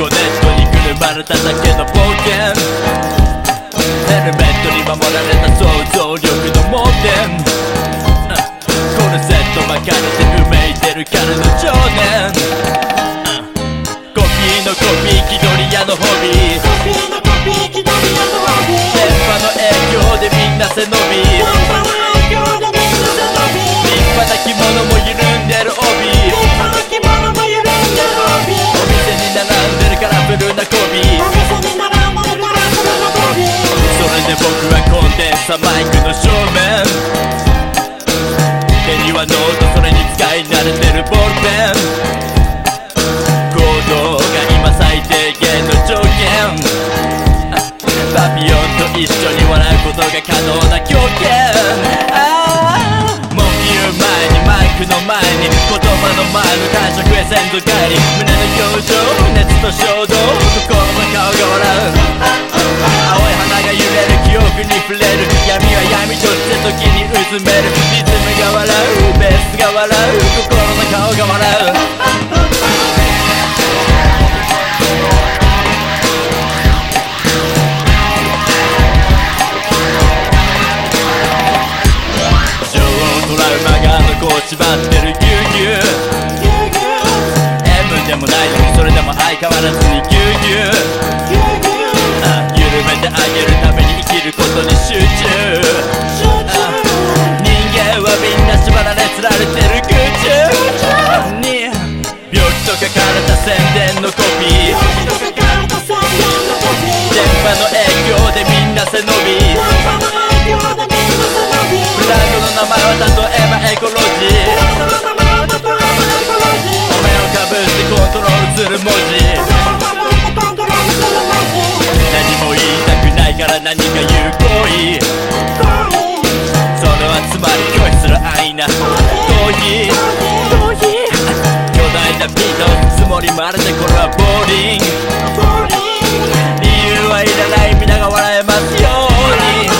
防護ネットにくるまれただけの冒険。ヘルメットに守られた想像力の盲点。コルセット巻かれてうめいてる彼の情マイクの正面手にはノートそれに使い慣れてるボールペン行動が今最低限の条件パピヨンと一緒に笑うことが可能な狂犬ああ文句言う前にマイクの前に言葉の前の感触へ先祖返り胸の表情熱と衝動心の顔が笑う青い花が揺れる記憶に触れる闇は闇として時にうずめるリズムが笑うベースが笑う心の顔が笑う情トラウマが残しばってるぎゅうぎゅう M でもないのにそれでも相変わらずにぎゅうぎゅうあ緩めてあげるために生きることに集中する文字。何も言いたくないから何か言う行為それはつまり拒否する愛な。逃避巨大なビートつもりまるでこれはボーリング。理由はいらない皆が笑えますように。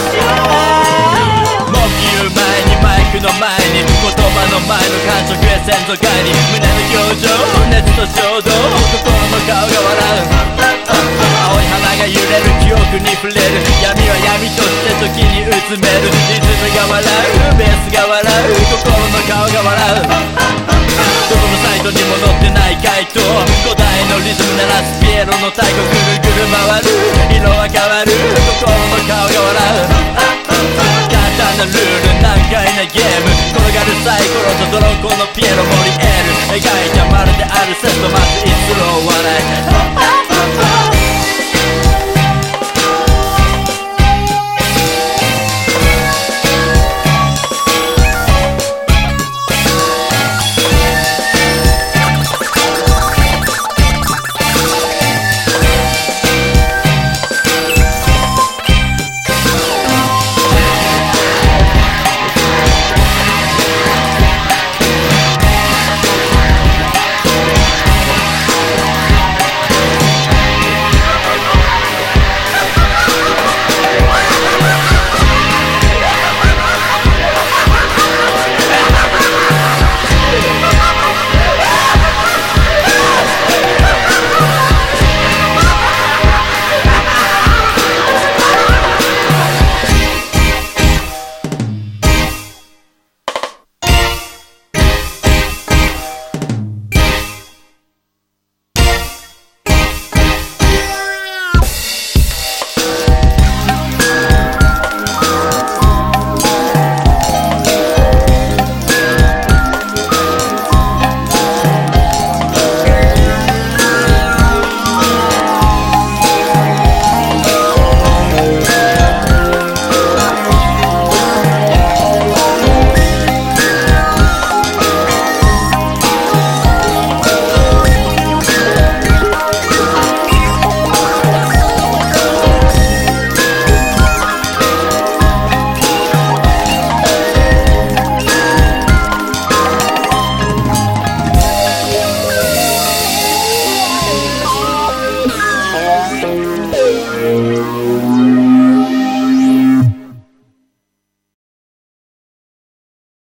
文句言う前にマイクの前に。言葉の前の感触へ先祖返り。胸の